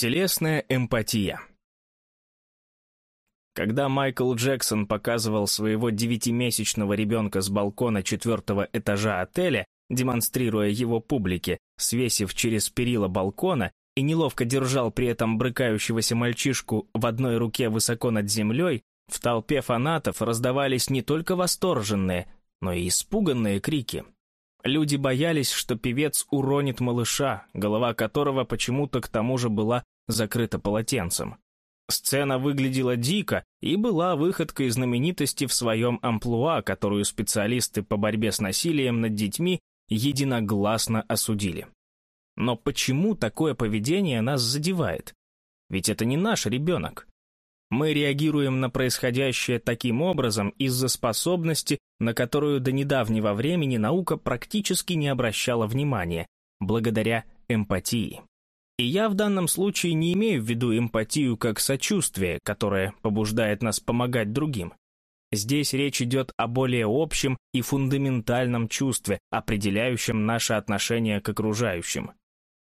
Телесная эмпатия. Когда Майкл Джексон показывал своего девятимесячного ребенка с балкона четвертого этажа отеля, демонстрируя его публике, свесив через перила балкона, и неловко держал при этом брыкающегося мальчишку в одной руке высоко над землей, в толпе фанатов раздавались не только восторженные, но и испуганные крики. Люди боялись, что певец уронит малыша, голова которого почему-то к тому же была закрыта полотенцем. Сцена выглядела дико и была выходкой знаменитости в своем амплуа, которую специалисты по борьбе с насилием над детьми единогласно осудили. Но почему такое поведение нас задевает? Ведь это не наш ребенок. Мы реагируем на происходящее таким образом из-за способности, на которую до недавнего времени наука практически не обращала внимания, благодаря эмпатии. И я в данном случае не имею в виду эмпатию как сочувствие, которое побуждает нас помогать другим. Здесь речь идет о более общем и фундаментальном чувстве, определяющем наше отношение к окружающим.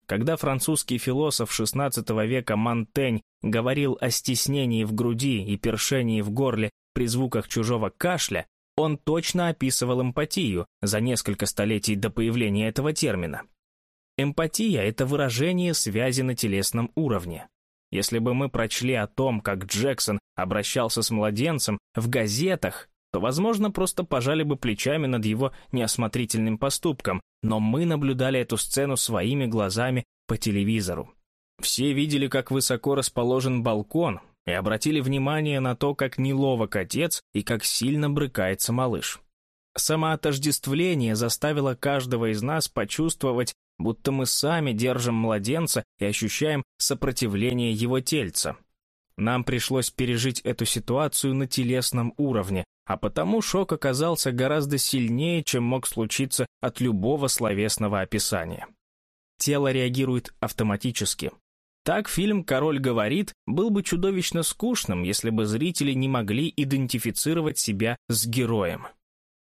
Когда французский философ XVI века Монтень говорил о стеснении в груди и першении в горле при звуках чужого кашля, он точно описывал эмпатию за несколько столетий до появления этого термина. Эмпатия – это выражение связи на телесном уровне. Если бы мы прочли о том, как Джексон обращался с младенцем в газетах, то, возможно, просто пожали бы плечами над его неосмотрительным поступком, но мы наблюдали эту сцену своими глазами по телевизору. Все видели, как высоко расположен балкон, и обратили внимание на то, как неловок отец и как сильно брыкается малыш. Самоотождествление заставило каждого из нас почувствовать будто мы сами держим младенца и ощущаем сопротивление его тельца. Нам пришлось пережить эту ситуацию на телесном уровне, а потому шок оказался гораздо сильнее, чем мог случиться от любого словесного описания. Тело реагирует автоматически. Так фильм «Король говорит» был бы чудовищно скучным, если бы зрители не могли идентифицировать себя с героем.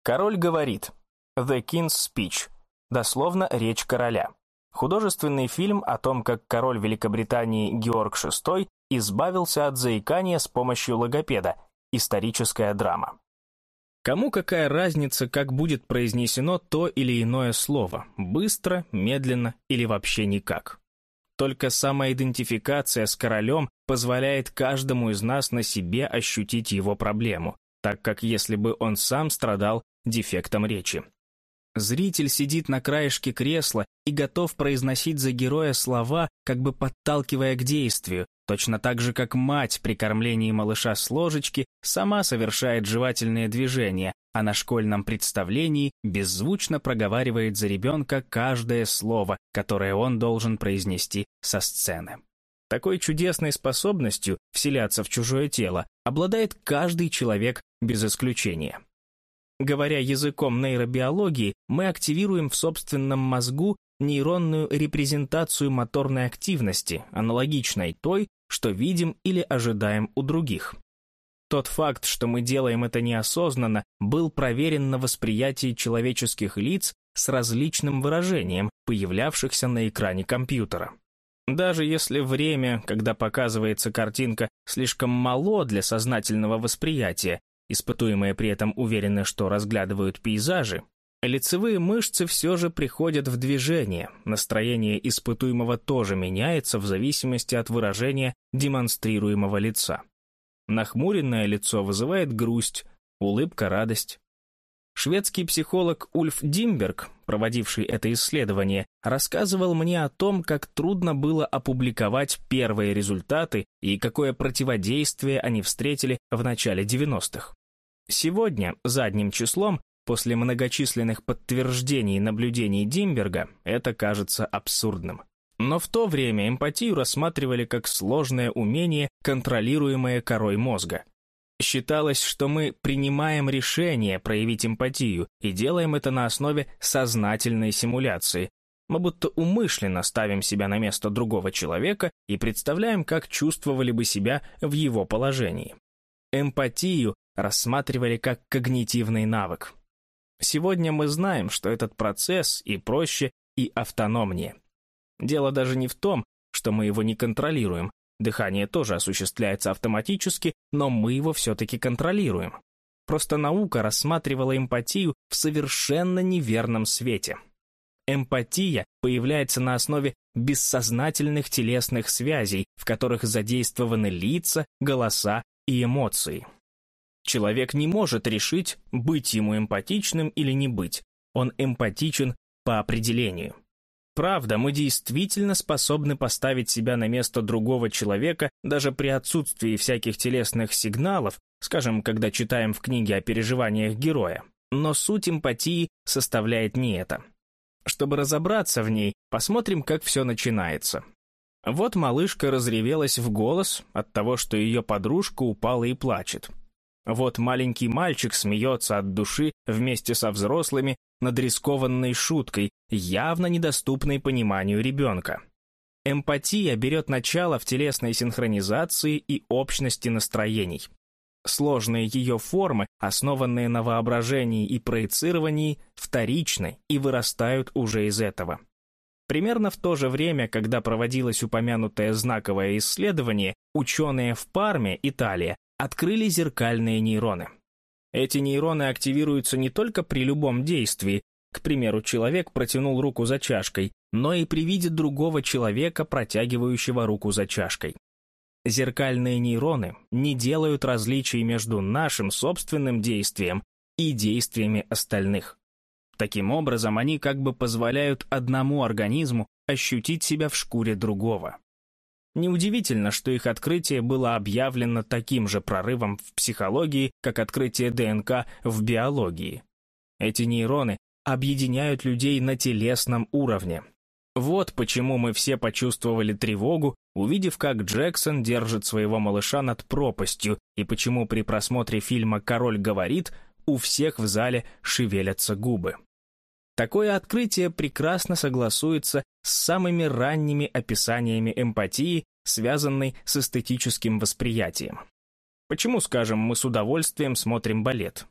«Король говорит» The King's Speech дословно «Речь короля». Художественный фильм о том, как король Великобритании Георг VI избавился от заикания с помощью логопеда. Историческая драма. Кому какая разница, как будет произнесено то или иное слово, быстро, медленно или вообще никак. Только самоидентификация с королем позволяет каждому из нас на себе ощутить его проблему, так как если бы он сам страдал дефектом речи. Зритель сидит на краешке кресла и готов произносить за героя слова, как бы подталкивая к действию, точно так же, как мать при кормлении малыша с ложечки сама совершает жевательные движения, а на школьном представлении беззвучно проговаривает за ребенка каждое слово, которое он должен произнести со сцены. Такой чудесной способностью вселяться в чужое тело обладает каждый человек без исключения. Говоря языком нейробиологии, мы активируем в собственном мозгу нейронную репрезентацию моторной активности, аналогичной той, что видим или ожидаем у других. Тот факт, что мы делаем это неосознанно, был проверен на восприятии человеческих лиц с различным выражением, появлявшихся на экране компьютера. Даже если время, когда показывается картинка, слишком мало для сознательного восприятия, Испытуемые при этом уверены, что разглядывают пейзажи. Лицевые мышцы все же приходят в движение, настроение испытуемого тоже меняется в зависимости от выражения демонстрируемого лица. Нахмуренное лицо вызывает грусть, улыбка – радость. Шведский психолог Ульф Димберг, проводивший это исследование, рассказывал мне о том, как трудно было опубликовать первые результаты и какое противодействие они встретили в начале 90-х. Сегодня, задним числом, после многочисленных подтверждений наблюдений Димберга, это кажется абсурдным. Но в то время эмпатию рассматривали как сложное умение, контролируемое корой мозга. Считалось, что мы принимаем решение проявить эмпатию и делаем это на основе сознательной симуляции. Мы будто умышленно ставим себя на место другого человека и представляем, как чувствовали бы себя в его положении. Эмпатию рассматривали как когнитивный навык. Сегодня мы знаем, что этот процесс и проще, и автономнее. Дело даже не в том, что мы его не контролируем. Дыхание тоже осуществляется автоматически, но мы его все-таки контролируем. Просто наука рассматривала эмпатию в совершенно неверном свете. Эмпатия появляется на основе бессознательных телесных связей, в которых задействованы лица, голоса и эмоции. Человек не может решить, быть ему эмпатичным или не быть. Он эмпатичен по определению. Правда, мы действительно способны поставить себя на место другого человека даже при отсутствии всяких телесных сигналов, скажем, когда читаем в книге о переживаниях героя. Но суть эмпатии составляет не это. Чтобы разобраться в ней, посмотрим, как все начинается. Вот малышка разревелась в голос от того, что ее подружка упала и плачет. Вот маленький мальчик смеется от души вместе со взрослыми над рискованной шуткой, явно недоступной пониманию ребенка. Эмпатия берет начало в телесной синхронизации и общности настроений. Сложные ее формы, основанные на воображении и проецировании, вторичны и вырастают уже из этого. Примерно в то же время, когда проводилось упомянутое знаковое исследование, ученые в Парме, Италия, открыли зеркальные нейроны. Эти нейроны активируются не только при любом действии, к примеру, человек протянул руку за чашкой, но и при виде другого человека, протягивающего руку за чашкой. Зеркальные нейроны не делают различий между нашим собственным действием и действиями остальных. Таким образом, они как бы позволяют одному организму ощутить себя в шкуре другого. Неудивительно, что их открытие было объявлено таким же прорывом в психологии, как открытие ДНК в биологии. Эти нейроны объединяют людей на телесном уровне. Вот почему мы все почувствовали тревогу, увидев, как Джексон держит своего малыша над пропастью, и почему при просмотре фильма «Король говорит» у всех в зале шевелятся губы. Такое открытие прекрасно согласуется с самыми ранними описаниями эмпатии, связанной с эстетическим восприятием. Почему, скажем, мы с удовольствием смотрим балет?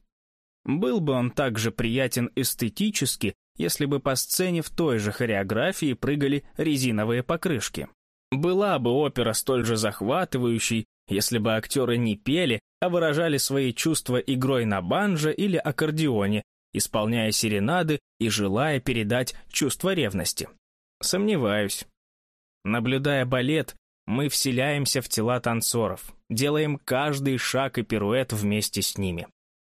Был бы он также приятен эстетически, если бы по сцене в той же хореографии прыгали резиновые покрышки. Была бы опера столь же захватывающей, если бы актеры не пели, а выражали свои чувства игрой на банджо или аккордеоне, исполняя серенады и желая передать чувство ревности. Сомневаюсь. Наблюдая балет, мы вселяемся в тела танцоров, делаем каждый шаг и пируэт вместе с ними.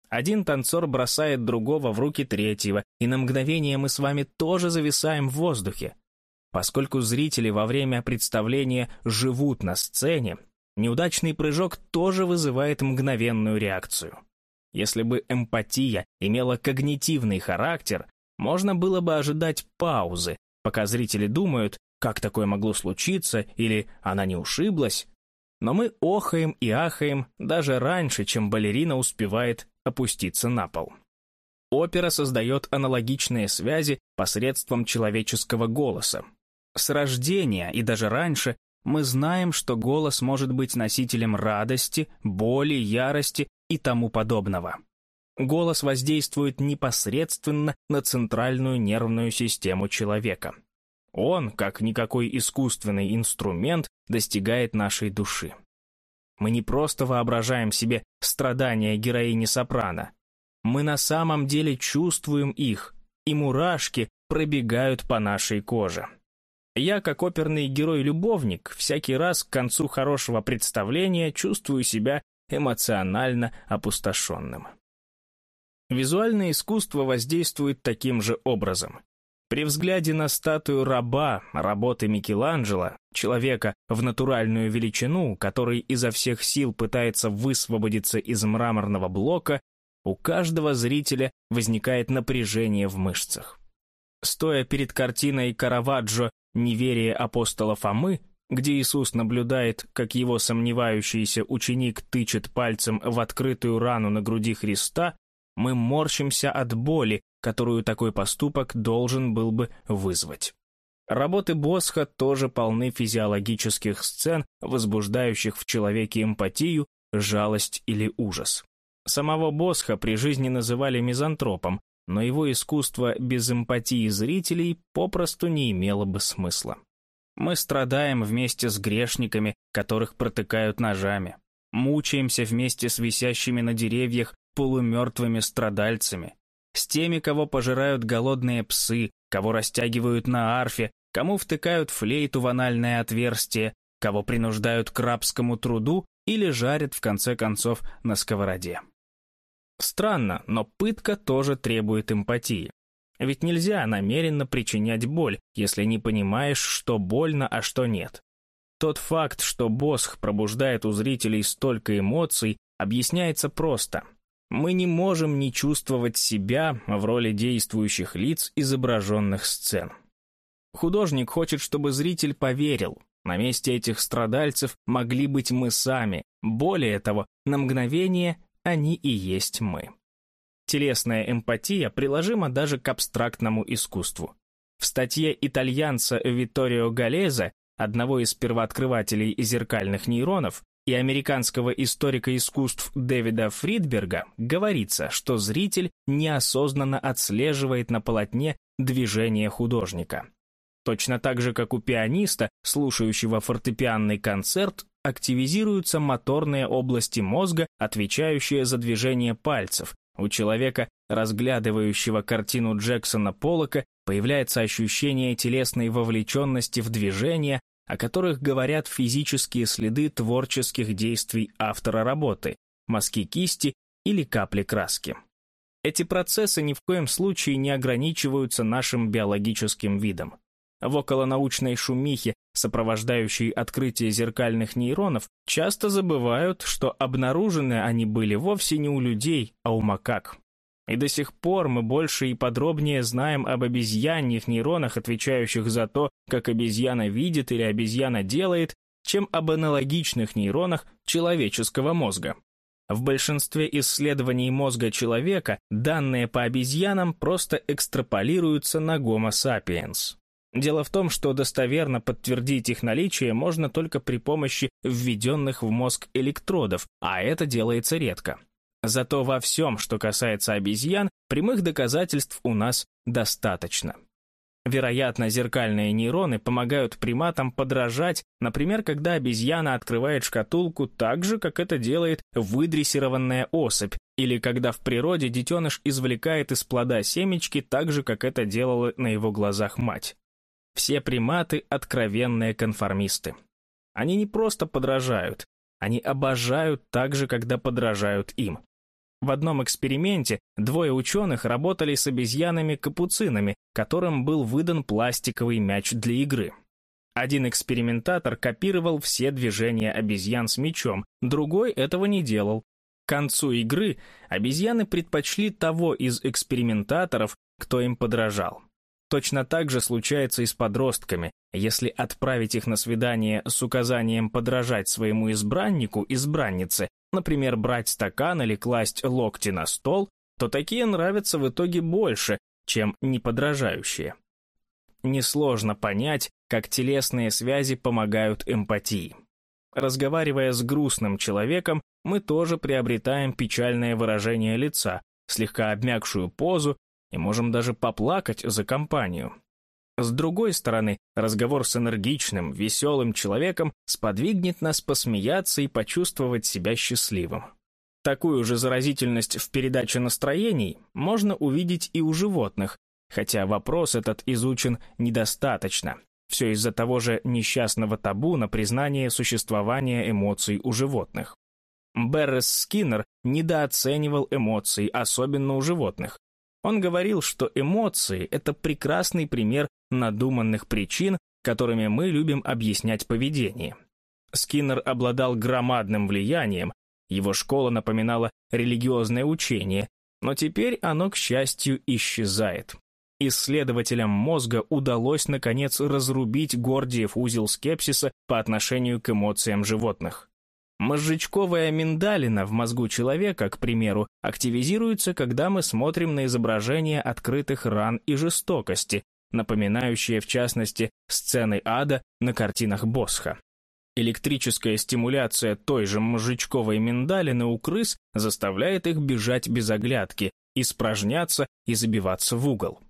Один танцор бросает другого в руки третьего, и на мгновение мы с вами тоже зависаем в воздухе. Поскольку зрители во время представления живут на сцене, неудачный прыжок тоже вызывает мгновенную реакцию. Если бы эмпатия имела когнитивный характер, можно было бы ожидать паузы, пока зрители думают, как такое могло случиться, или она не ушиблась. Но мы охаем и ахаем даже раньше, чем балерина успевает опуститься на пол. Опера создает аналогичные связи посредством человеческого голоса. С рождения и даже раньше мы знаем, что голос может быть носителем радости, боли, ярости и тому подобного. Голос воздействует непосредственно на центральную нервную систему человека. Он, как никакой искусственный инструмент, достигает нашей души. Мы не просто воображаем себе страдания героини сопрано. Мы на самом деле чувствуем их, и мурашки пробегают по нашей коже. Я, как оперный герой-любовник, всякий раз к концу хорошего представления чувствую себя эмоционально опустошенным. Визуальное искусство воздействует таким же образом. При взгляде на статую раба работы Микеланджело, человека в натуральную величину, который изо всех сил пытается высвободиться из мраморного блока, у каждого зрителя возникает напряжение в мышцах. Стоя перед картиной Караваджо «Неверие апостола Фомы», где Иисус наблюдает, как его сомневающийся ученик тычет пальцем в открытую рану на груди Христа, мы морщимся от боли, которую такой поступок должен был бы вызвать. Работы Босха тоже полны физиологических сцен, возбуждающих в человеке эмпатию, жалость или ужас. Самого Босха при жизни называли мизантропом, но его искусство без эмпатии зрителей попросту не имело бы смысла. Мы страдаем вместе с грешниками, которых протыкают ножами. Мучаемся вместе с висящими на деревьях полумертвыми страдальцами. С теми, кого пожирают голодные псы, кого растягивают на арфе, кому втыкают флейту в анальное отверстие, кого принуждают к рабскому труду или жарят, в конце концов, на сковороде. Странно, но пытка тоже требует эмпатии. Ведь нельзя намеренно причинять боль, если не понимаешь, что больно, а что нет. Тот факт, что Босх пробуждает у зрителей столько эмоций, объясняется просто. Мы не можем не чувствовать себя в роли действующих лиц изображенных сцен. Художник хочет, чтобы зритель поверил. На месте этих страдальцев могли быть мы сами. Более того, на мгновение они и есть мы. Телесная эмпатия приложима даже к абстрактному искусству. В статье итальянца Витторио Галеза, одного из первооткрывателей зеркальных нейронов, и американского историка искусств Дэвида Фридберга говорится, что зритель неосознанно отслеживает на полотне движение художника. Точно так же, как у пианиста, слушающего фортепианный концерт, активизируются моторные области мозга, отвечающие за движение пальцев, у человека, разглядывающего картину Джексона Поллока, появляется ощущение телесной вовлеченности в движение, о которых говорят физические следы творческих действий автора работы, мазки кисти или капли краски. Эти процессы ни в коем случае не ограничиваются нашим биологическим видом. В околонаучной шумихе, сопровождающей открытие зеркальных нейронов, часто забывают, что обнаружены они были вовсе не у людей, а у макак. И до сих пор мы больше и подробнее знаем об обезьяньих нейронах, отвечающих за то, как обезьяна видит или обезьяна делает, чем об аналогичных нейронах человеческого мозга. В большинстве исследований мозга человека данные по обезьянам просто экстраполируются на Homo sapiens. Дело в том, что достоверно подтвердить их наличие можно только при помощи введенных в мозг электродов, а это делается редко. Зато во всем, что касается обезьян, прямых доказательств у нас достаточно. Вероятно, зеркальные нейроны помогают приматам подражать, например, когда обезьяна открывает шкатулку так же, как это делает выдрессированная особь, или когда в природе детеныш извлекает из плода семечки так же, как это делала на его глазах мать. Все приматы — откровенные конформисты. Они не просто подражают, они обожают так же, когда подражают им. В одном эксперименте двое ученых работали с обезьянами-капуцинами, которым был выдан пластиковый мяч для игры. Один экспериментатор копировал все движения обезьян с мячом, другой этого не делал. К концу игры обезьяны предпочли того из экспериментаторов, кто им подражал. Точно так же случается и с подростками. Если отправить их на свидание с указанием подражать своему избраннику, избраннице, например, брать стакан или класть локти на стол, то такие нравятся в итоге больше, чем неподражающие. Несложно понять, как телесные связи помогают эмпатии. Разговаривая с грустным человеком, мы тоже приобретаем печальное выражение лица, слегка обмякшую позу и можем даже поплакать за компанию. С другой стороны, разговор с энергичным, веселым человеком сподвигнет нас посмеяться и почувствовать себя счастливым. Такую же заразительность в передаче настроений можно увидеть и у животных, хотя вопрос этот изучен недостаточно. Все из-за того же несчастного табу на признание существования эмоций у животных. Беррес Скиннер недооценивал эмоции, особенно у животных. Он говорил, что эмоции – это прекрасный пример надуманных причин, которыми мы любим объяснять поведение. Скиннер обладал громадным влиянием, его школа напоминала религиозное учение, но теперь оно, к счастью, исчезает. Исследователям мозга удалось, наконец, разрубить Гордиев узел скепсиса по отношению к эмоциям животных. Мозжечковая миндалина в мозгу человека, к примеру, активизируется, когда мы смотрим на изображение открытых ран и жестокости, напоминающие, в частности, сцены ада на картинах Босха. Электрическая стимуляция той же мозжечковой миндалины у крыс заставляет их бежать без оглядки, испражняться и забиваться в угол.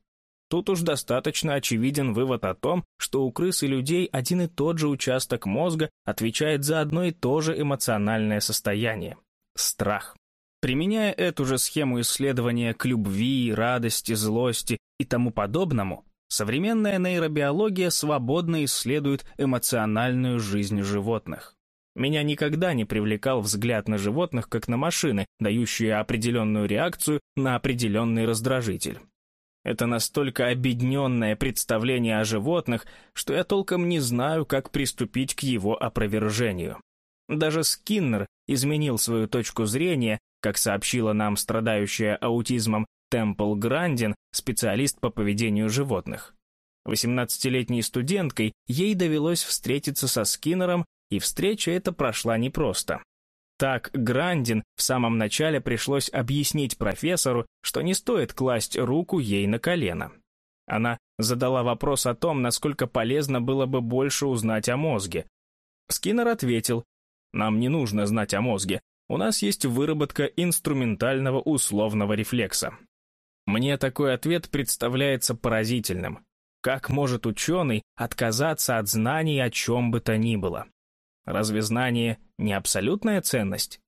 Тут уж достаточно очевиден вывод о том, что у крыс и людей один и тот же участок мозга отвечает за одно и то же эмоциональное состояние – страх. Применяя эту же схему исследования к любви, радости, злости и тому подобному, современная нейробиология свободно исследует эмоциональную жизнь животных. Меня никогда не привлекал взгляд на животных, как на машины, дающие определенную реакцию на определенный раздражитель. Это настолько обедненное представление о животных, что я толком не знаю, как приступить к его опровержению. Даже Скиннер изменил свою точку зрения, как сообщила нам страдающая аутизмом Темпл Грандин, специалист по поведению животных. 18-летней студенткой ей довелось встретиться со Скиннером, и встреча эта прошла непросто. Так Грандин в самом начале пришлось объяснить профессору, что не стоит класть руку ей на колено. Она задала вопрос о том, насколько полезно было бы больше узнать о мозге. Скиннер ответил, «Нам не нужно знать о мозге, у нас есть выработка инструментального условного рефлекса». Мне такой ответ представляется поразительным. Как может ученый отказаться от знаний о чем бы то ни было? Разве знание не абсолютная ценность?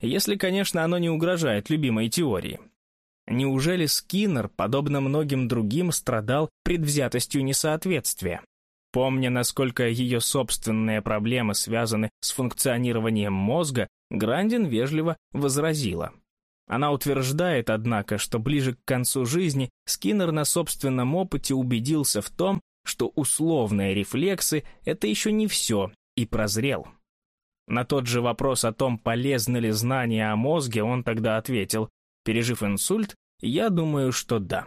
Если, конечно, оно не угрожает любимой теории. Неужели Скиннер, подобно многим другим, страдал предвзятостью несоответствия? Помня, насколько ее собственные проблемы связаны с функционированием мозга, Грандин вежливо возразила. Она утверждает, однако, что ближе к концу жизни Скиннер на собственном опыте убедился в том, что условные рефлексы – это еще не все, и прозрел. На тот же вопрос о том, полезны ли знания о мозге, он тогда ответил, пережив инсульт, я думаю, что да.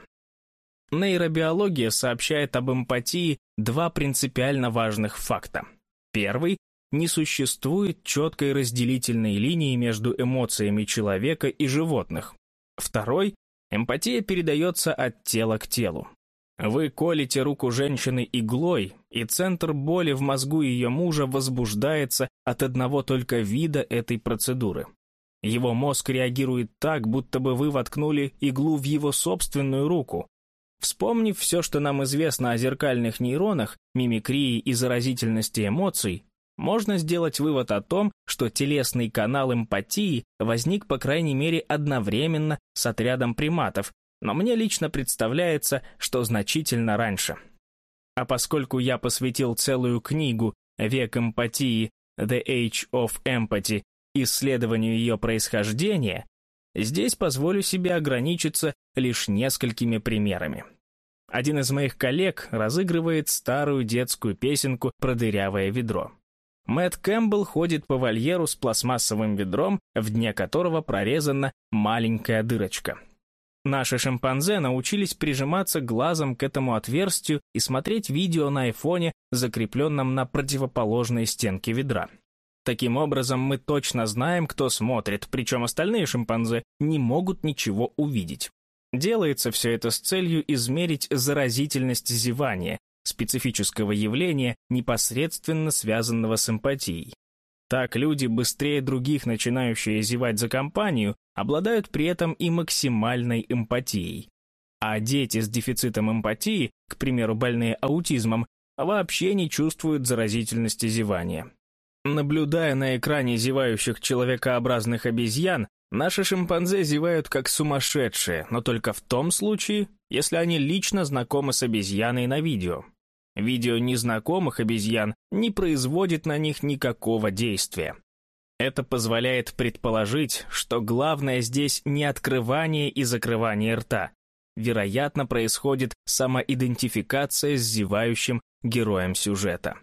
Нейробиология сообщает об эмпатии два принципиально важных факта. Первый – не существует четкой разделительной линии между эмоциями человека и животных. Второй – эмпатия передается от тела к телу. Вы колите руку женщины иглой, и центр боли в мозгу ее мужа возбуждается от одного только вида этой процедуры. Его мозг реагирует так, будто бы вы воткнули иглу в его собственную руку. Вспомнив все, что нам известно о зеркальных нейронах, мимикрии и заразительности эмоций, можно сделать вывод о том, что телесный канал эмпатии возник по крайней мере одновременно с отрядом приматов, но мне лично представляется, что значительно раньше. А поскольку я посвятил целую книгу «Век эмпатии» «The Age of Empathy» исследованию ее происхождения, здесь позволю себе ограничиться лишь несколькими примерами. Один из моих коллег разыгрывает старую детскую песенку про дырявое ведро. Мэтт Кэмпбелл ходит по вольеру с пластмассовым ведром, в дне которого прорезана маленькая дырочка. Наши шимпанзе научились прижиматься глазом к этому отверстию и смотреть видео на айфоне, закрепленном на противоположной стенке ведра. Таким образом, мы точно знаем, кто смотрит, причем остальные шимпанзе не могут ничего увидеть. Делается все это с целью измерить заразительность зевания, специфического явления, непосредственно связанного с эмпатией. Так люди, быстрее других начинающие зевать за компанию, обладают при этом и максимальной эмпатией. А дети с дефицитом эмпатии, к примеру, больные аутизмом, вообще не чувствуют заразительности зевания. Наблюдая на экране зевающих человекообразных обезьян, наши шимпанзе зевают как сумасшедшие, но только в том случае, если они лично знакомы с обезьяной на видео. Видео незнакомых обезьян не производит на них никакого действия. Это позволяет предположить, что главное здесь не открывание и закрывание рта. Вероятно, происходит самоидентификация с зевающим героем сюжета.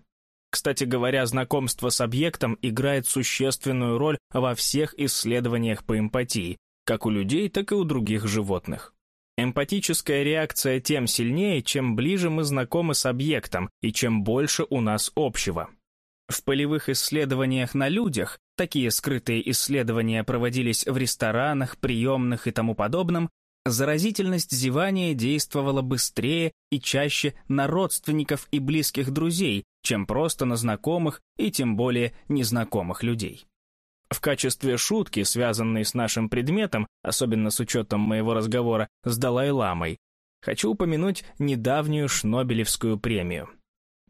Кстати говоря, знакомство с объектом играет существенную роль во всех исследованиях по эмпатии, как у людей, так и у других животных. Эмпатическая реакция тем сильнее, чем ближе мы знакомы с объектом и чем больше у нас общего. В полевых исследованиях на людях, такие скрытые исследования проводились в ресторанах, приемных и тому подобном, заразительность зевания действовала быстрее и чаще на родственников и близких друзей, чем просто на знакомых и тем более незнакомых людей. В качестве шутки, связанной с нашим предметом, особенно с учетом моего разговора с Далай-ламой, хочу упомянуть недавнюю Шнобелевскую премию.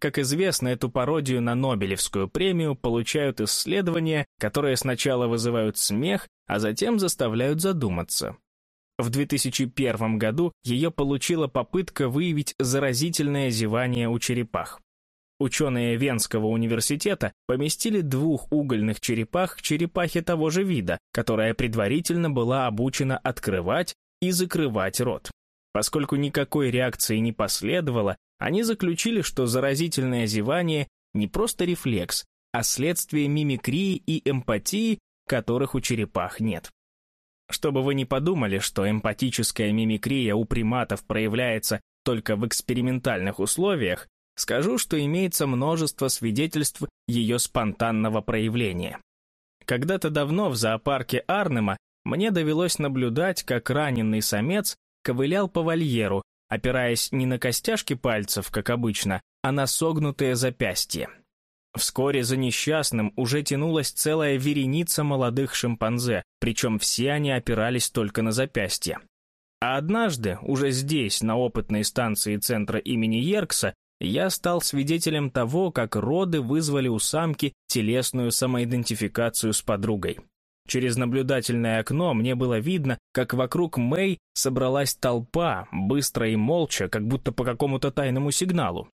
Как известно, эту пародию на Нобелевскую премию получают исследования, которые сначала вызывают смех, а затем заставляют задуматься. В 2001 году ее получила попытка выявить заразительное зевание у черепах. Ученые Венского университета поместили двух угольных черепах к черепахе того же вида, которая предварительно была обучена открывать и закрывать рот. Поскольку никакой реакции не последовало, они заключили, что заразительное зевание не просто рефлекс, а следствие мимикрии и эмпатии, которых у черепах нет. Чтобы вы не подумали, что эмпатическая мимикрия у приматов проявляется только в экспериментальных условиях, скажу, что имеется множество свидетельств ее спонтанного проявления. Когда-то давно в зоопарке Арнема мне довелось наблюдать, как раненый самец ковылял по вольеру, опираясь не на костяшки пальцев, как обычно, а на согнутые запястья. Вскоре за несчастным уже тянулась целая вереница молодых шимпанзе, причем все они опирались только на запястья. А однажды, уже здесь, на опытной станции центра имени Еркса, я стал свидетелем того, как роды вызвали у самки телесную самоидентификацию с подругой. Через наблюдательное окно мне было видно, как вокруг Мэй собралась толпа, быстро и молча, как будто по какому-то тайному сигналу.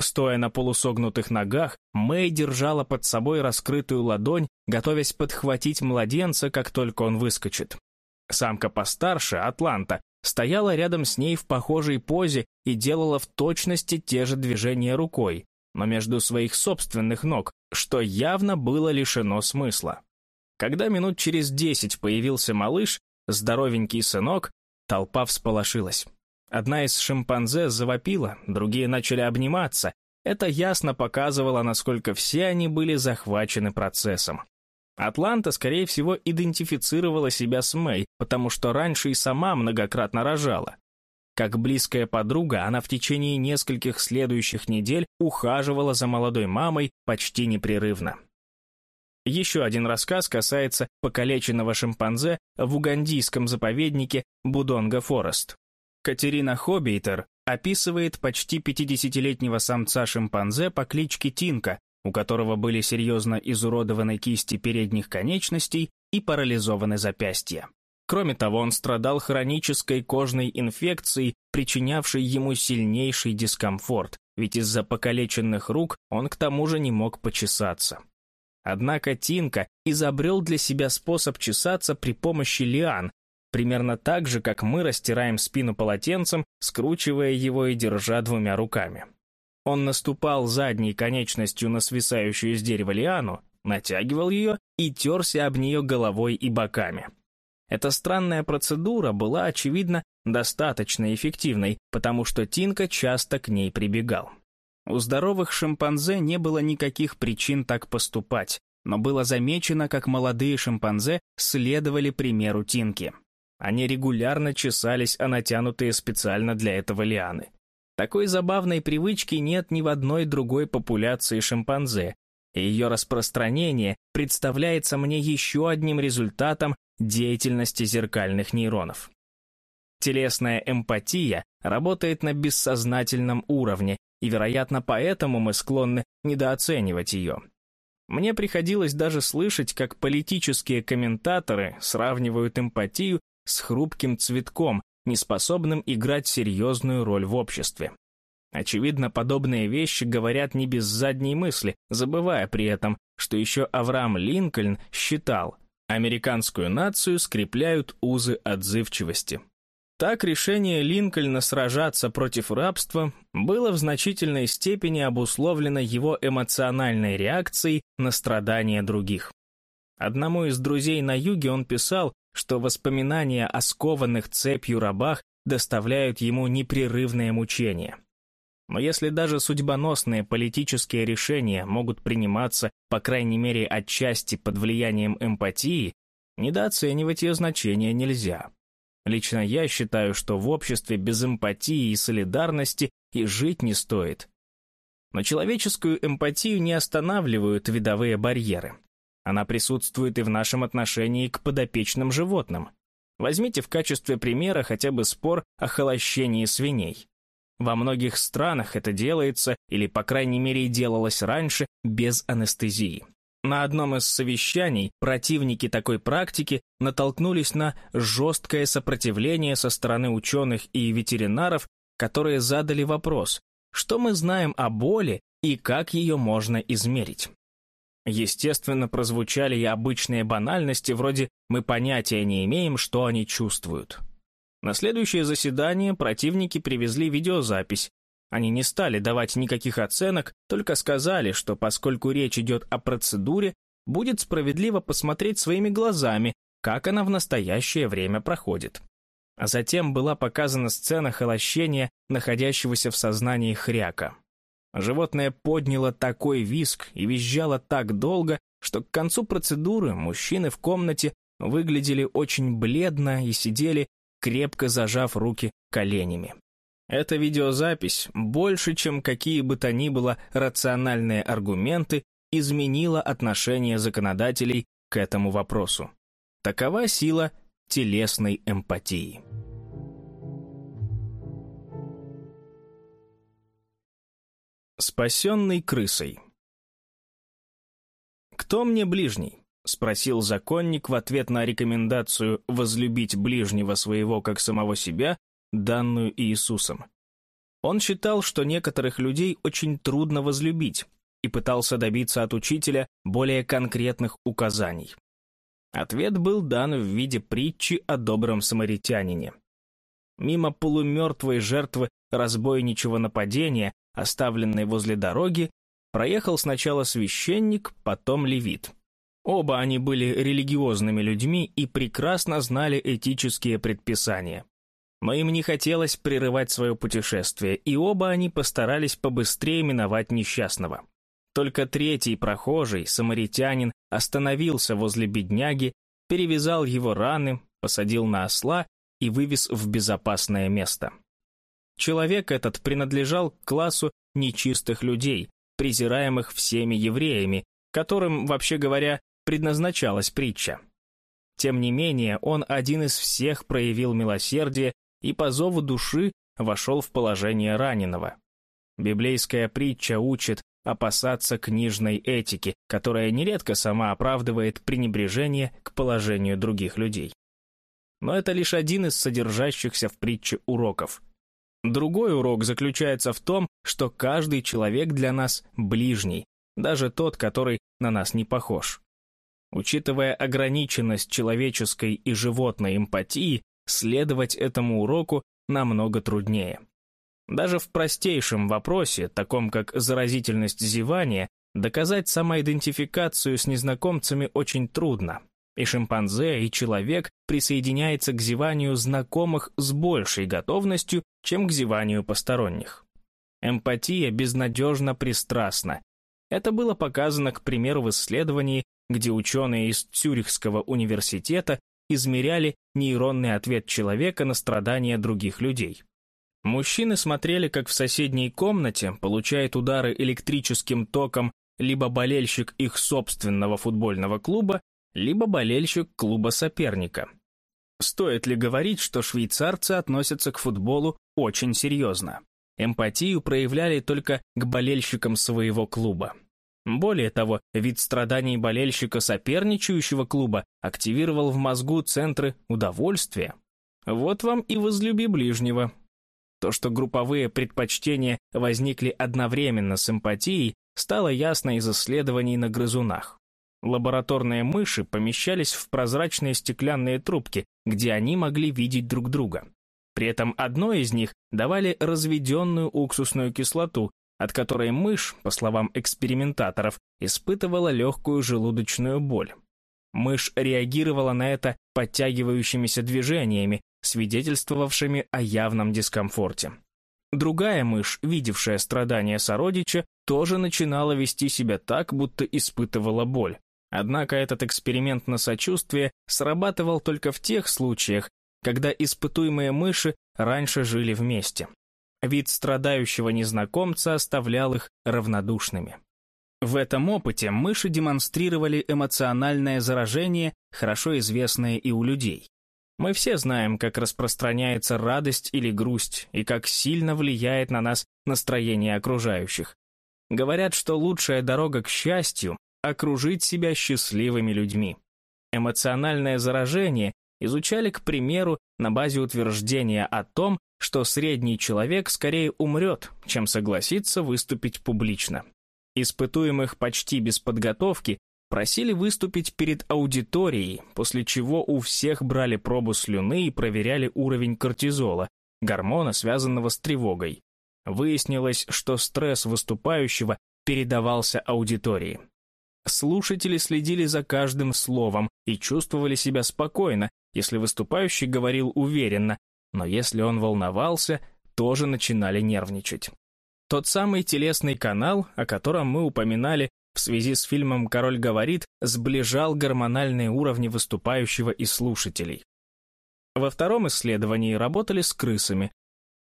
Стоя на полусогнутых ногах, Мэй держала под собой раскрытую ладонь, готовясь подхватить младенца, как только он выскочит. Самка постарше, Атланта, стояла рядом с ней в похожей позе и делала в точности те же движения рукой, но между своих собственных ног, что явно было лишено смысла. Когда минут через десять появился малыш, здоровенький сынок, толпа всполошилась. Одна из шимпанзе завопила, другие начали обниматься. Это ясно показывало, насколько все они были захвачены процессом. Атланта, скорее всего, идентифицировала себя с Мэй, потому что раньше и сама многократно рожала. Как близкая подруга, она в течение нескольких следующих недель ухаживала за молодой мамой почти непрерывно. Еще один рассказ касается покалеченного шимпанзе в угандийском заповеднике Будонга Форест. Катерина Хоббейтер описывает почти 50-летнего самца шимпанзе по кличке Тинка, у которого были серьезно изуродованы кисти передних конечностей и парализованы запястья. Кроме того, он страдал хронической кожной инфекцией, причинявшей ему сильнейший дискомфорт, ведь из-за покалеченных рук он к тому же не мог почесаться. Однако Тинка изобрел для себя способ чесаться при помощи лиан, примерно так же, как мы растираем спину полотенцем, скручивая его и держа двумя руками. Он наступал задней конечностью на свисающую с дерева лиану, натягивал ее и терся об нее головой и боками. Эта странная процедура была, очевидно, достаточно эффективной, потому что Тинка часто к ней прибегал. У здоровых шимпанзе не было никаких причин так поступать, но было замечено, как молодые шимпанзе следовали примеру Тинки. Они регулярно чесались о натянутые специально для этого лианы. Такой забавной привычки нет ни в одной другой популяции шимпанзе, и ее распространение представляется мне еще одним результатом деятельности зеркальных нейронов. Телесная эмпатия работает на бессознательном уровне и, вероятно, поэтому мы склонны недооценивать ее. Мне приходилось даже слышать, как политические комментаторы сравнивают эмпатию с хрупким цветком, неспособным играть серьезную роль в обществе. Очевидно, подобные вещи говорят не без задней мысли, забывая при этом, что еще Авраам Линкольн считал, американскую нацию скрепляют узы отзывчивости. Так решение Линкольна сражаться против рабства было в значительной степени обусловлено его эмоциональной реакцией на страдания других. Одному из друзей на юге он писал, что воспоминания о скованных цепью рабах доставляют ему непрерывное мучение. Но если даже судьбоносные политические решения могут приниматься, по крайней мере, отчасти под влиянием эмпатии, недооценивать ее значение нельзя. Лично я считаю, что в обществе без эмпатии и солидарности и жить не стоит. Но человеческую эмпатию не останавливают видовые барьеры. Она присутствует и в нашем отношении к подопечным животным. Возьмите в качестве примера хотя бы спор о холощении свиней. Во многих странах это делается, или, по крайней мере, делалось раньше, без анестезии. На одном из совещаний противники такой практики натолкнулись на жесткое сопротивление со стороны ученых и ветеринаров, которые задали вопрос, что мы знаем о боли и как ее можно измерить. Естественно, прозвучали и обычные банальности, вроде «мы понятия не имеем, что они чувствуют». На следующее заседание противники привезли видеозапись. Они не стали давать никаких оценок, только сказали, что поскольку речь идет о процедуре, будет справедливо посмотреть своими глазами, как она в настоящее время проходит. А затем была показана сцена холощения, находящегося в сознании хряка. Животное подняло такой виск и визжало так долго, что к концу процедуры мужчины в комнате выглядели очень бледно и сидели, крепко зажав руки коленями. Эта видеозапись, больше, чем какие бы то ни было рациональные аргументы, изменила отношение законодателей к этому вопросу. Такова сила телесной эмпатии. Спасенный крысой «Кто мне ближний?» — спросил законник в ответ на рекомендацию возлюбить ближнего своего как самого себя, данную Иисусом. Он считал, что некоторых людей очень трудно возлюбить, и пытался добиться от учителя более конкретных указаний. Ответ был дан в виде притчи о добром самаритянине. Мимо полумертвой жертвы разбойничего нападения оставленной возле дороги, проехал сначала священник, потом левит. Оба они были религиозными людьми и прекрасно знали этические предписания. Но им не хотелось прерывать свое путешествие, и оба они постарались побыстрее миновать несчастного. Только третий прохожий, самаритянин, остановился возле бедняги, перевязал его раны, посадил на осла и вывез в безопасное место. Человек этот принадлежал к классу нечистых людей, презираемых всеми евреями, которым, вообще говоря, предназначалась притча. Тем не менее, он один из всех проявил милосердие и по зову души вошел в положение раненого. Библейская притча учит опасаться книжной этики, которая нередко сама оправдывает пренебрежение к положению других людей. Но это лишь один из содержащихся в притче уроков. Другой урок заключается в том, что каждый человек для нас ближний, даже тот, который на нас не похож. Учитывая ограниченность человеческой и животной эмпатии, следовать этому уроку намного труднее. Даже в простейшем вопросе, таком как заразительность зевания, доказать самоидентификацию с незнакомцами очень трудно и шимпанзе, и человек присоединяется к зеванию знакомых с большей готовностью, чем к зеванию посторонних. Эмпатия безнадежно пристрастна. Это было показано, к примеру, в исследовании, где ученые из Цюрихского университета измеряли нейронный ответ человека на страдания других людей. Мужчины смотрели, как в соседней комнате получает удары электрическим током либо болельщик их собственного футбольного клуба, либо болельщик клуба соперника. Стоит ли говорить, что швейцарцы относятся к футболу очень серьезно? Эмпатию проявляли только к болельщикам своего клуба. Более того, вид страданий болельщика соперничающего клуба активировал в мозгу центры удовольствия. Вот вам и возлюби ближнего. То, что групповые предпочтения возникли одновременно с эмпатией, стало ясно из исследований на грызунах. Лабораторные мыши помещались в прозрачные стеклянные трубки, где они могли видеть друг друга. При этом одной из них давали разведенную уксусную кислоту, от которой мышь, по словам экспериментаторов, испытывала легкую желудочную боль. Мышь реагировала на это подтягивающимися движениями, свидетельствовавшими о явном дискомфорте. Другая мышь, видевшая страдания сородича, тоже начинала вести себя так, будто испытывала боль. Однако этот эксперимент на сочувствие срабатывал только в тех случаях, когда испытуемые мыши раньше жили вместе. Вид страдающего незнакомца оставлял их равнодушными. В этом опыте мыши демонстрировали эмоциональное заражение, хорошо известное и у людей. Мы все знаем, как распространяется радость или грусть, и как сильно влияет на нас настроение окружающих. Говорят, что лучшая дорога к счастью — окружить себя счастливыми людьми. Эмоциональное заражение изучали, к примеру, на базе утверждения о том, что средний человек скорее умрет, чем согласится выступить публично. Испытуемых почти без подготовки Просили выступить перед аудиторией, после чего у всех брали пробу слюны и проверяли уровень кортизола, гормона, связанного с тревогой. Выяснилось, что стресс выступающего передавался аудитории. Слушатели следили за каждым словом и чувствовали себя спокойно, если выступающий говорил уверенно, но если он волновался, тоже начинали нервничать. Тот самый телесный канал, о котором мы упоминали в связи с фильмом «Король говорит» сближал гормональные уровни выступающего и слушателей. Во втором исследовании работали с крысами.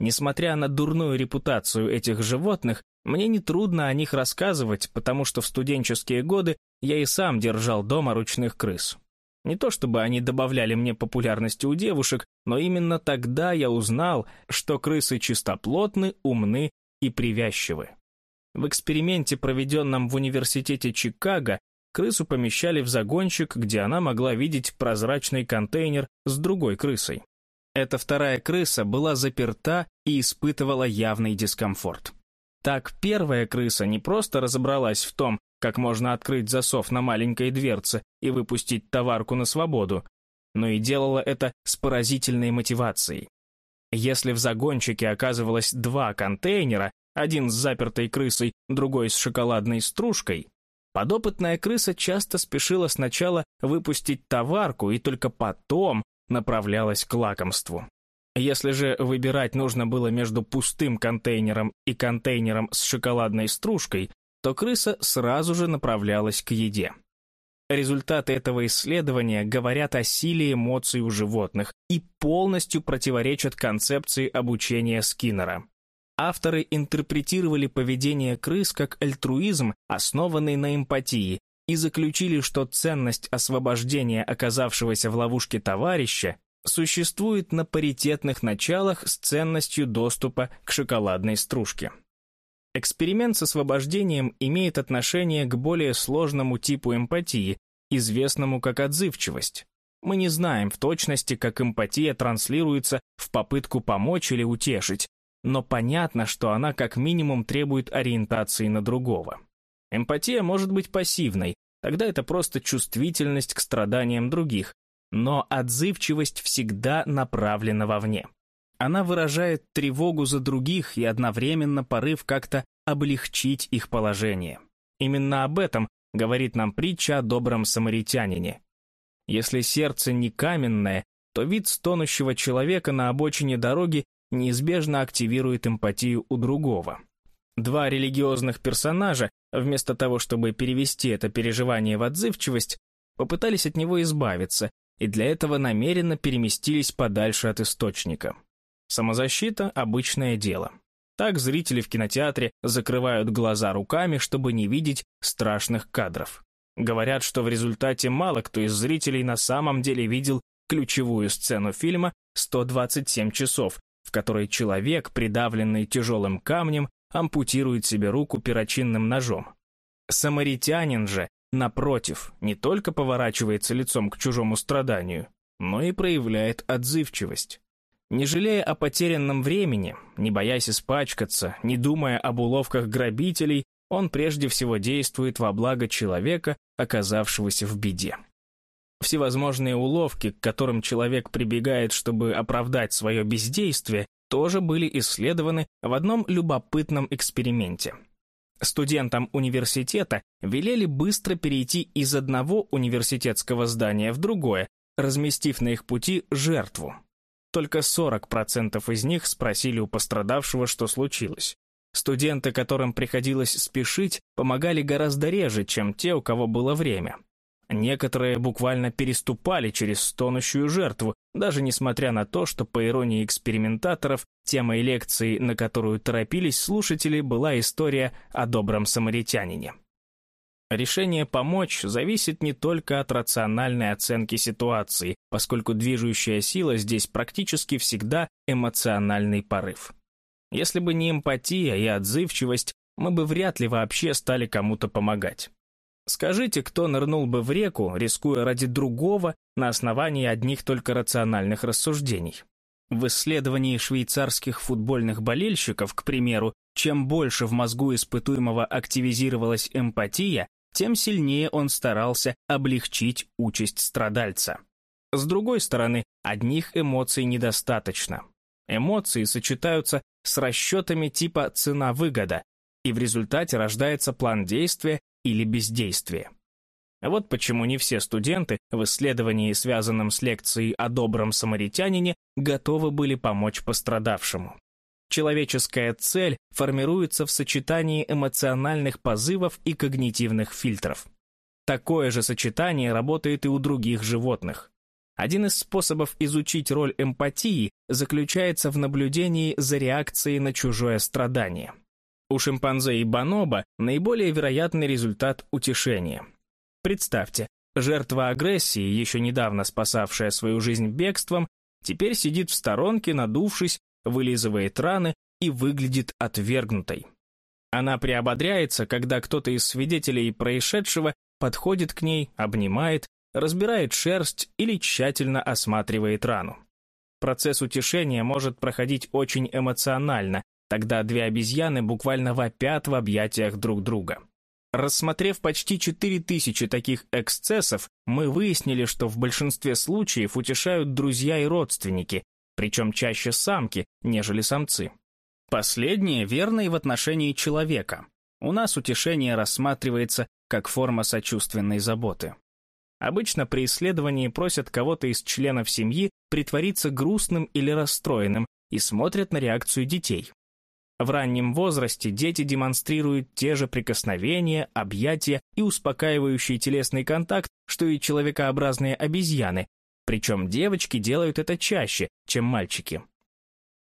Несмотря на дурную репутацию этих животных, мне нетрудно о них рассказывать, потому что в студенческие годы я и сам держал дома ручных крыс. Не то чтобы они добавляли мне популярности у девушек, но именно тогда я узнал, что крысы чистоплотны, умны и привязчивы. В эксперименте, проведенном в университете Чикаго, крысу помещали в загончик, где она могла видеть прозрачный контейнер с другой крысой. Эта вторая крыса была заперта и испытывала явный дискомфорт. Так первая крыса не просто разобралась в том, как можно открыть засов на маленькой дверце и выпустить товарку на свободу, но и делала это с поразительной мотивацией. Если в загончике оказывалось два контейнера, один с запертой крысой, другой с шоколадной стружкой, подопытная крыса часто спешила сначала выпустить товарку и только потом направлялась к лакомству. Если же выбирать нужно было между пустым контейнером и контейнером с шоколадной стружкой, то крыса сразу же направлялась к еде. Результаты этого исследования говорят о силе эмоций у животных и полностью противоречат концепции обучения Скиннера. Авторы интерпретировали поведение крыс как альтруизм, основанный на эмпатии, и заключили, что ценность освобождения оказавшегося в ловушке товарища существует на паритетных началах с ценностью доступа к шоколадной стружке. Эксперимент с освобождением имеет отношение к более сложному типу эмпатии, известному как отзывчивость. Мы не знаем в точности, как эмпатия транслируется в попытку помочь или утешить, но понятно, что она как минимум требует ориентации на другого. Эмпатия может быть пассивной, тогда это просто чувствительность к страданиям других, но отзывчивость всегда направлена вовне. Она выражает тревогу за других и одновременно порыв как-то облегчить их положение. Именно об этом говорит нам притча о добром самаритянине. Если сердце не каменное, то вид стонущего человека на обочине дороги неизбежно активирует эмпатию у другого. Два религиозных персонажа, вместо того, чтобы перевести это переживание в отзывчивость, попытались от него избавиться и для этого намеренно переместились подальше от источника. Самозащита – обычное дело. Так зрители в кинотеатре закрывают глаза руками, чтобы не видеть страшных кадров. Говорят, что в результате мало кто из зрителей на самом деле видел ключевую сцену фильма «127 часов», в которой человек, придавленный тяжелым камнем, ампутирует себе руку перочинным ножом. Самаритянин же, напротив, не только поворачивается лицом к чужому страданию, но и проявляет отзывчивость. Не жалея о потерянном времени, не боясь испачкаться, не думая об уловках грабителей, он прежде всего действует во благо человека, оказавшегося в беде. Всевозможные уловки, к которым человек прибегает, чтобы оправдать свое бездействие, тоже были исследованы в одном любопытном эксперименте. Студентам университета велели быстро перейти из одного университетского здания в другое, разместив на их пути жертву. Только 40% из них спросили у пострадавшего, что случилось. Студенты, которым приходилось спешить, помогали гораздо реже, чем те, у кого было время. Некоторые буквально переступали через стонущую жертву, даже несмотря на то, что, по иронии экспериментаторов, темой лекции, на которую торопились слушатели, была история о добром самаритянине. Решение помочь зависит не только от рациональной оценки ситуации, поскольку движущая сила здесь практически всегда эмоциональный порыв. Если бы не эмпатия и отзывчивость, мы бы вряд ли вообще стали кому-то помогать. Скажите, кто нырнул бы в реку, рискуя ради другого на основании одних только рациональных рассуждений? В исследовании швейцарских футбольных болельщиков, к примеру, чем больше в мозгу испытуемого активизировалась эмпатия, тем сильнее он старался облегчить участь страдальца. С другой стороны, одних эмоций недостаточно. Эмоции сочетаются с расчетами типа «цена-выгода», и в результате рождается план действия или бездействия. Вот почему не все студенты в исследовании, связанном с лекцией о добром самаритянине, готовы были помочь пострадавшему. Человеческая цель формируется в сочетании эмоциональных позывов и когнитивных фильтров. Такое же сочетание работает и у других животных. Один из способов изучить роль эмпатии заключается в наблюдении за реакцией на чужое страдание. У шимпанзе и бонобо наиболее вероятный результат утешения. Представьте, жертва агрессии, еще недавно спасавшая свою жизнь бегством, теперь сидит в сторонке, надувшись, вылизывает раны и выглядит отвергнутой. Она приободряется, когда кто-то из свидетелей происшедшего подходит к ней, обнимает, разбирает шерсть или тщательно осматривает рану. Процесс утешения может проходить очень эмоционально, Тогда две обезьяны буквально вопят в объятиях друг друга. Рассмотрев почти 4000 таких эксцессов, мы выяснили, что в большинстве случаев утешают друзья и родственники, причем чаще самки, нежели самцы. Последнее верно и в отношении человека. У нас утешение рассматривается как форма сочувственной заботы. Обычно при исследовании просят кого-то из членов семьи притвориться грустным или расстроенным и смотрят на реакцию детей. В раннем возрасте дети демонстрируют те же прикосновения, объятия и успокаивающий телесный контакт, что и человекообразные обезьяны, причем девочки делают это чаще, чем мальчики.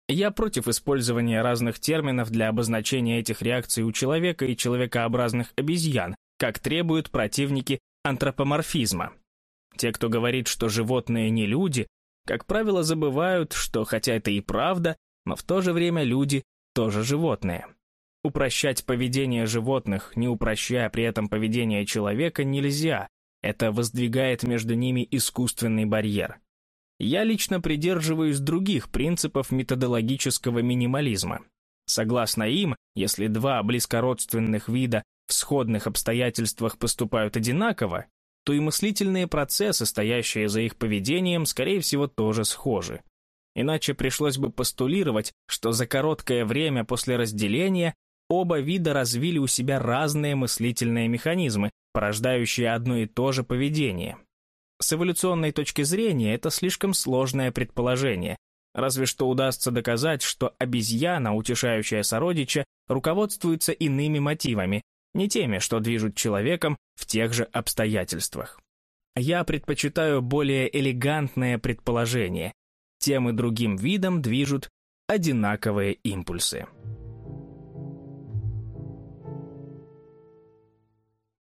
Я против использования разных терминов для обозначения этих реакций у человека и человекообразных обезьян, как требуют противники антропоморфизма. Те, кто говорит, что животные не люди, как правило, забывают, что хотя это и правда, но в то же время люди тоже животные. Упрощать поведение животных, не упрощая при этом поведение человека, нельзя. Это воздвигает между ними искусственный барьер. Я лично придерживаюсь других принципов методологического минимализма. Согласно им, если два близкородственных вида в сходных обстоятельствах поступают одинаково, то и мыслительные процессы, стоящие за их поведением, скорее всего, тоже схожи. Иначе пришлось бы постулировать, что за короткое время после разделения оба вида развили у себя разные мыслительные механизмы, порождающие одно и то же поведение. С эволюционной точки зрения это слишком сложное предположение, разве что удастся доказать, что обезьяна, утешающая сородича, руководствуется иными мотивами, не теми, что движут человеком в тех же обстоятельствах. Я предпочитаю более элегантное предположение, тем и другим видом движут одинаковые импульсы.